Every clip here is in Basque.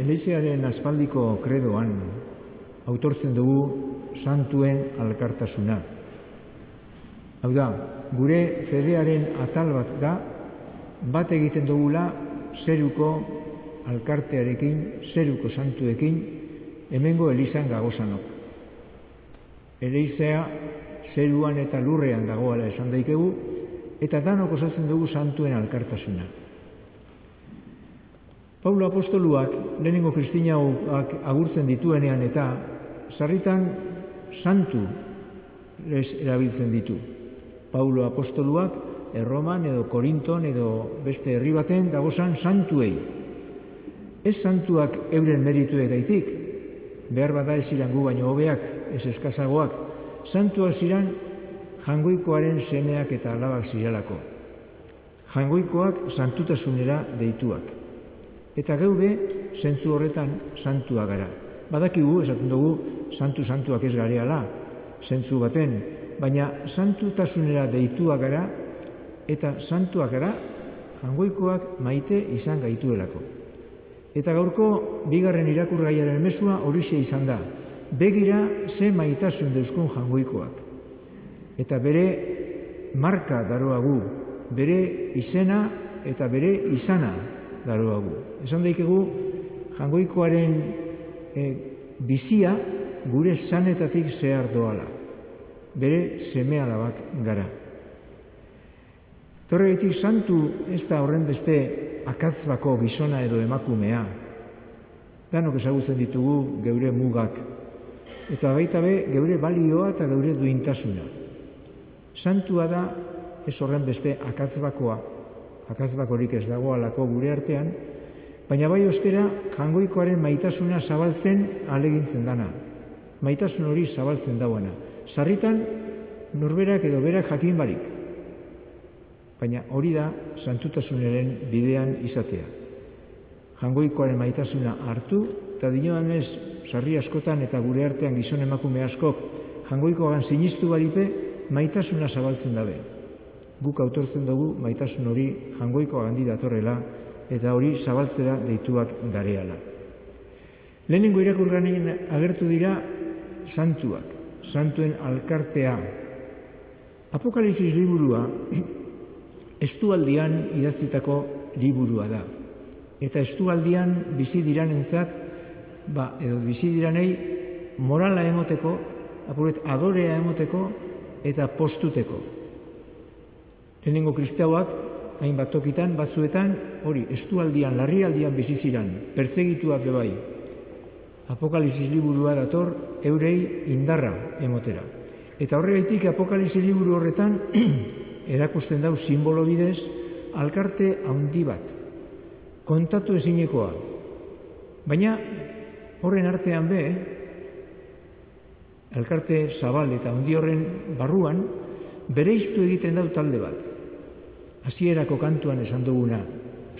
Eleizearen aspaldiko kredoan autortzen dugu santuen alkartasuna. Hau da, gure fedearen atal bat da, bat egiten dugula zeruko alkartearekin, zeruko santuekin, hemengo elizan gagozanok. Eleizea zeruan eta lurrean dagoala esan daikegu, eta danok osatzen dugu santuen alkartasuna. Paulo apostoluak lehenengo kristinauak agurtzen dituenean eta sarritan santu erabiltzen ditu. Paulo apostoluak Erroman edo Korinton edo beste herri baten dagozan santuei. Ez santuak euren meritu egaitik, behar bada ez iran gu baino hobeak, ez eskazagoak, santuak ziran jangoikoaren semeak eta alabak zirelako. Jangoikoak santutasunera deituak. Eta geude, zentzu horretan santua gara. Badakigu, esaten dugu, santu-santuak ez gareala, zentzu baten, baina santutasunera deitua gara, eta santuak gara, jangoikoak maite izan gaituelako. Eta gaurko, bigarren irakurgaiaren mesua horixe izan da. Begira ze maitasun deuskun jangoikoak eta bere marka daroagu, bere izena eta bere izana daroagu. Esan daikegu, jangoikoaren e, bizia gure sanetatik zehar doala, bere seme alabak gara. Torregetik santu ez da horren beste akatzbako gizona edo emakumea, danok ezagutzen ditugu geure mugak, eta baita be geure balioa eta geure duintasuna. Santua da ez horren beste akatzbakoa, akatzbakorik ez dagoalako gure artean, baina bai ostera jangoikoaren maitasuna zabaltzen alegintzen dana. Maitasun hori zabaltzen dauena. Sarritan norberak edo berak jakin barik. Baina hori da santutasunaren bidean izatea. Jangoikoaren maitasuna hartu, eta dinoan ez, sarri askotan eta gure artean gizon emakume askok, jangoikoagan sinistu baripe, maitasuna zabaltzen dabe. Guk autortzen dugu maitasun hori jangoiko handi datorrela eta hori zabaltzera deituak dareala. Lehenengo irakurganein agertu dira santuak, santuen alkartea. Apokalizis liburua estualdian idaztitako liburua da. Eta estualdian bizi diranentzat, ba, edo bizi diranei morala emoteko, apuret adorea emoteko, eta postuteko. Lehenengo kristauak, hainbat tokitan, batzuetan, hori, estualdian, larrialdian biziziran, pertsegituak bebai. Apokalizis liburua dator, eurei indarra emotera. Eta horregaitik apokalizis liburu horretan, erakusten dau simbolo bidez, alkarte handi bat, kontatu ezinekoa. Baina, horren artean be, elkarte zabal eta handi horren barruan, bereiztu egiten dau talde bat. Hasierako kantuan esan duguna,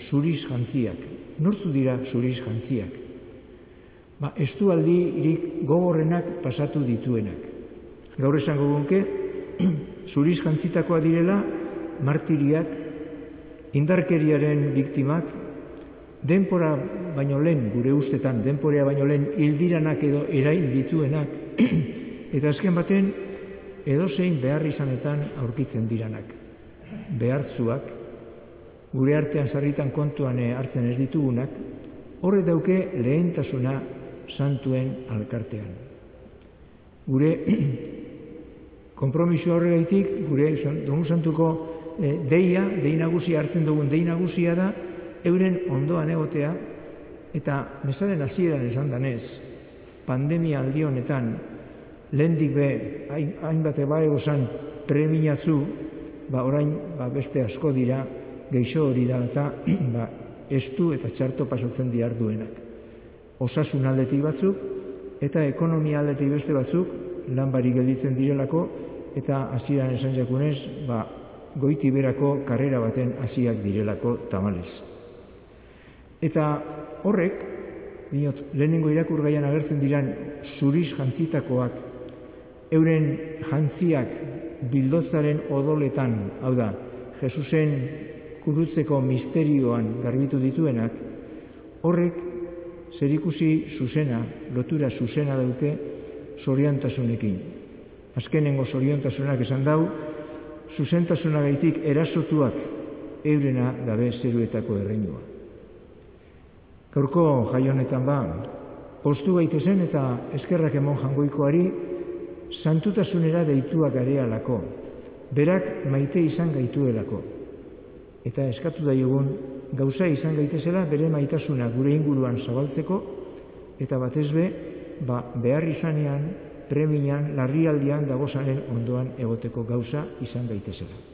zuriz jantziak. Nortzu dira zuriz jantziak? Ba, estualdi irik gogorrenak pasatu dituenak. Gaur esango gonke, zuriz jantzitakoa direla, martiriak, indarkeriaren biktimak, denpora baino lehen, gure ustetan, denporea baino lehen, hildiranak edo erain dituenak, Eta azken baten, edozein behar izanetan aurkitzen diranak. Behartzuak, gure artean sarritan kontuan hartzen ez ditugunak, horre dauke lehentasuna santuen alkartean. Gure kompromiso horregaitik, gure domu santuko e, deia, dei nagusia hartzen dugun dei nagusia da, euren ondoan egotea, eta mesaren hasieran esan danez, pandemia aldi honetan, lehendik be, hainbat eba egosan preminatzu, ba orain ba beste asko dira, geixo hori da, eta ba, estu eta txarto pasatzen diar duenak. Osasun aldetik batzuk, eta ekonomia aldetik beste batzuk, lan bari gelditzen direlako, eta hasieran esan jakunez, ba, goiti berako karrera baten hasiak direlako tamalez. Eta horrek, Diot, lehenengo irakurgaian agertzen diran zuriz jantzitakoak euren jantziak bildotzaren odoletan, hau da, Jesusen kurutzeko misterioan garbitu dituenak, horrek zerikusi zuzena, lotura zuzena daute soriantasunekin. Azkenengo soriantasunak esan dau, zuzentasunagaitik erasotuak eurena gabe zeruetako erreinua. Gaurko jaionetan ba, postu gaitezen eta eskerrak emon jangoikoari santutasunera deituak garealako, berak maite izan gaituelako. Eta eskatu daiogun gauza izan gaitezela bere maitasuna gure inguruan zabaltzeko eta batez be ba, behar izanean, premian, larrialdian dagozanen ondoan egoteko gauza izan daitezela.